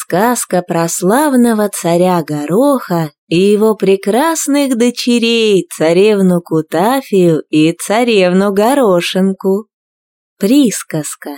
Сказка про славного царя Гороха и его прекрасных дочерей, царевну Кутафию и царевну Горошинку. Присказка.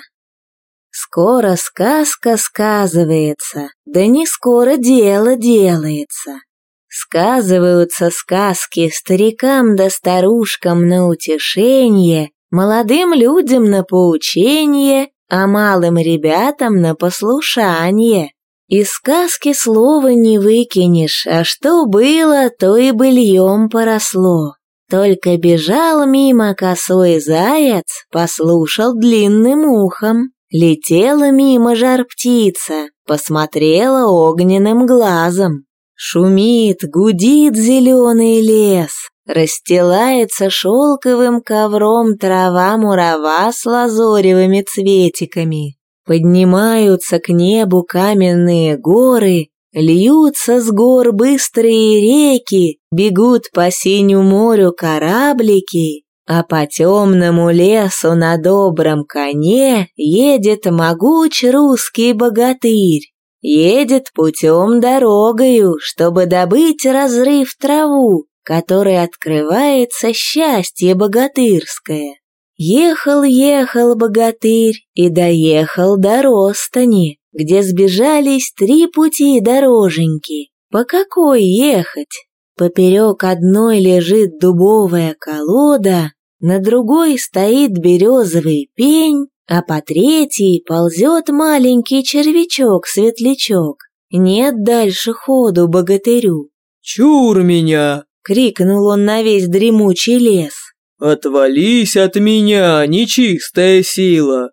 Скоро сказка сказывается, да не скоро дело делается. Сказываются сказки старикам да старушкам на утешение, молодым людям на поучение, а малым ребятам на послушание. Из сказки слова не выкинешь, а что было, то и быльем поросло. Только бежал мимо косой заяц, послушал длинным ухом. Летела мимо жар-птица, посмотрела огненным глазом. Шумит, гудит зеленый лес, расстилается шелковым ковром трава-мурава с лазоревыми цветиками. Поднимаются к небу каменные горы, льются с гор быстрые реки, бегут по синему морю кораблики, а по темному лесу на добром коне едет могучий русский богатырь. Едет путем дорогою, чтобы добыть разрыв траву, которой открывается счастье богатырское. Ехал-ехал богатырь и доехал до Ростани, где сбежались три пути дороженьки. По какой ехать? Поперек одной лежит дубовая колода, на другой стоит березовый пень, а по третьей ползет маленький червячок-светлячок. Нет дальше ходу богатырю. «Чур меня!» — крикнул он на весь дремучий лес. «Отвались от меня, нечистая сила!»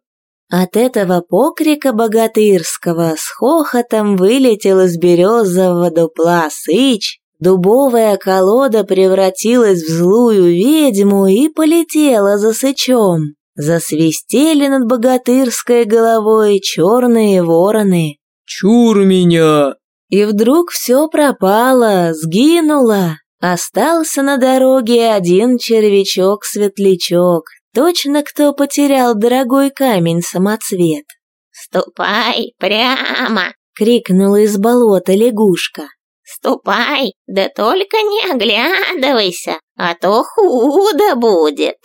От этого покрика богатырского с хохотом вылетел из березового дупла сыч, дубовая колода превратилась в злую ведьму и полетела за сычом. Засвистели над богатырской головой черные вороны. «Чур меня!» И вдруг все пропало, сгинуло. Остался на дороге один червячок-светлячок, точно кто потерял дорогой камень-самоцвет. «Ступай прямо!» — крикнула из болота лягушка. «Ступай, да только не оглядывайся, а то худо будет!»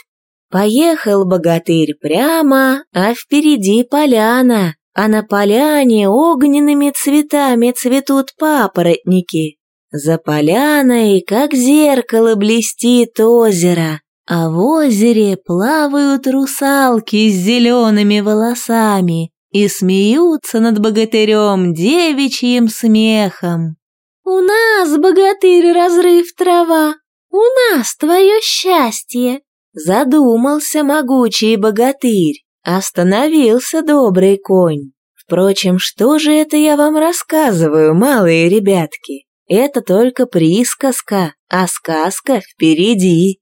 Поехал богатырь прямо, а впереди поляна, а на поляне огненными цветами цветут папоротники. За поляной, как зеркало, блестит озеро, а в озере плавают русалки с зелеными волосами и смеются над богатырем девичьим смехом. «У нас, богатырь, разрыв трава, у нас твое счастье!» Задумался могучий богатырь, остановился добрый конь. Впрочем, что же это я вам рассказываю, малые ребятки? Это только присказка, а сказка впереди.